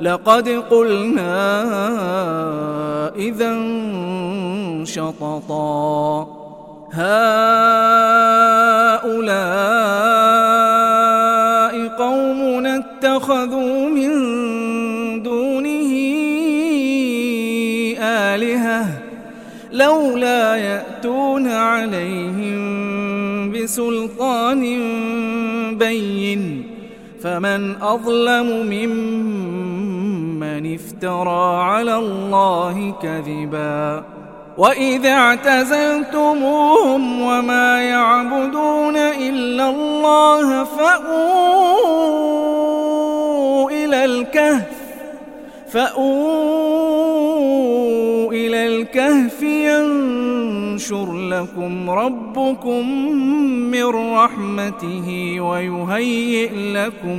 لقد قلنا إذا شططا هؤلاء قوم اتخذوا من دونه آلهة لولا يأتون عليهم بسلطان بين. فمن أظلم ممن افترى على الله كذبا. وإذا اعتزلتموهم وما يعبدون إلا الله فأووا إلى الكهف فأووا إلى الكهف ينشر لكم ربكم من رحمته ويهيئ لكم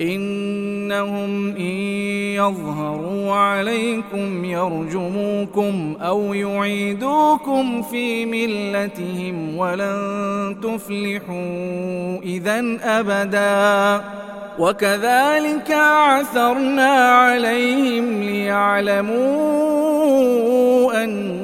إنهم إن يظهروا عليكم يرجموكم أو يعيدوكم في ملتهم ولن تفلحوا إذا أبدا. وكذلك عثرنا عليهم ليعلموا أن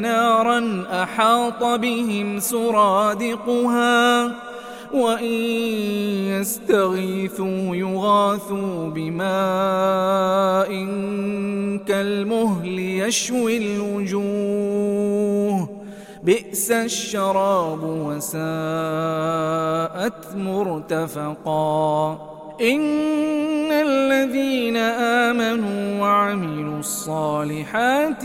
نارا أحاط بهم سرادقها وإن يستغيثوا يغاثوا بماء كالمهل يشوي الوجوه بئس الشراب وساءت مرتفقا إن الذين آمنوا وعملوا الصالحات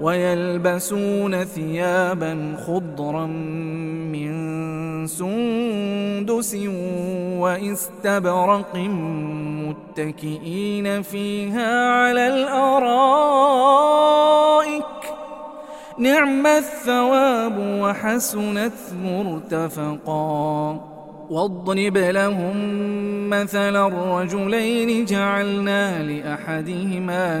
ويلبسون ثيابا خضرا من سندس واستبرق متكئين فيها على الأرائك. نعم الثواب وحسنت مرتفقا. واضرب لهم مثل الرجلين جعلنا لأحدهما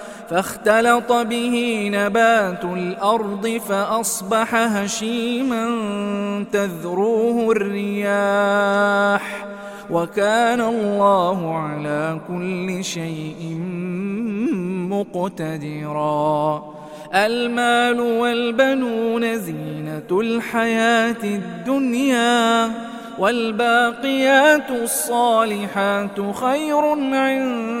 فاختلط به نبات الأرض فأصبح هشيما تذروه الرياح وكان الله على كل شيء مقتدرا. المال والبنون زينة الحياة الدنيا والباقيات الصالحات خير عند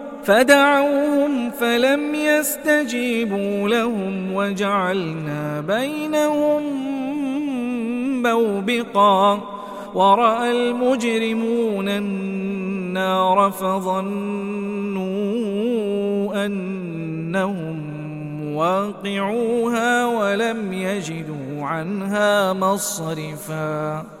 فدعوهم فلم يستجيبوا لهم وجعلنا بينهم موبقا ورأى المجرمون النار فظنوا أنهم واقعوها ولم يجدوا عنها مصرفاً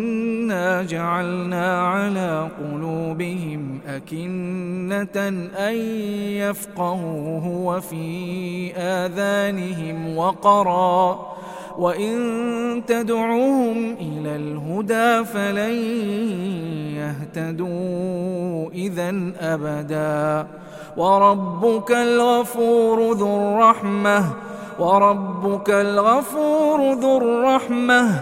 إنا جعلنا على قلوبهم أكنة أن يفقهوه وفي آذانهم وقرا وإن تدعوهم إلى الهدى فلن يهتدوا إذا أبدا وربك الغفور ذو الرحمة وربك الغفور ذو الرحمة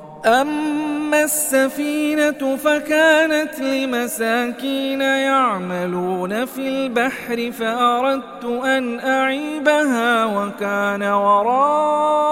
أما السفينة فكانت لمساكين يعملون في البحر فأردت أن أعيبها وكان وراءهم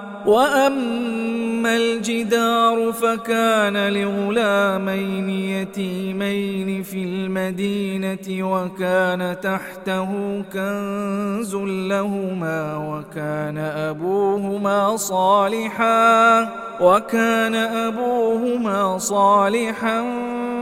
وأما الجدار فكان لغلامين يتيمين في المدينة وكان تحته كنز لهما وكان أبوهما صالحا وكان أبوهما صالحا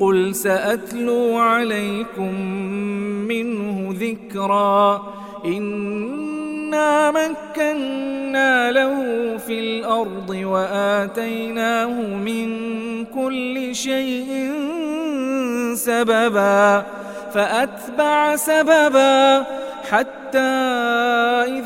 قل سأتلو عليكم منه ذكرا. إنا مكنا له في الأرض وآتيناه من كل شيء سببا. فأتبع سببا حتى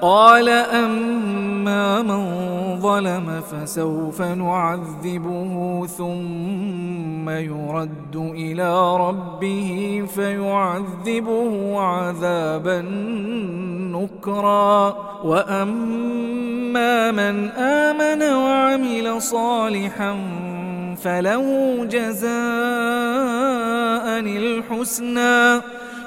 قال أما من ظلم فسوف نعذبه ثم يرد إلى ربه فيعذبه عذابا نكرا. وأما من آمن وعمل صالحا فله جزاء الحسنى.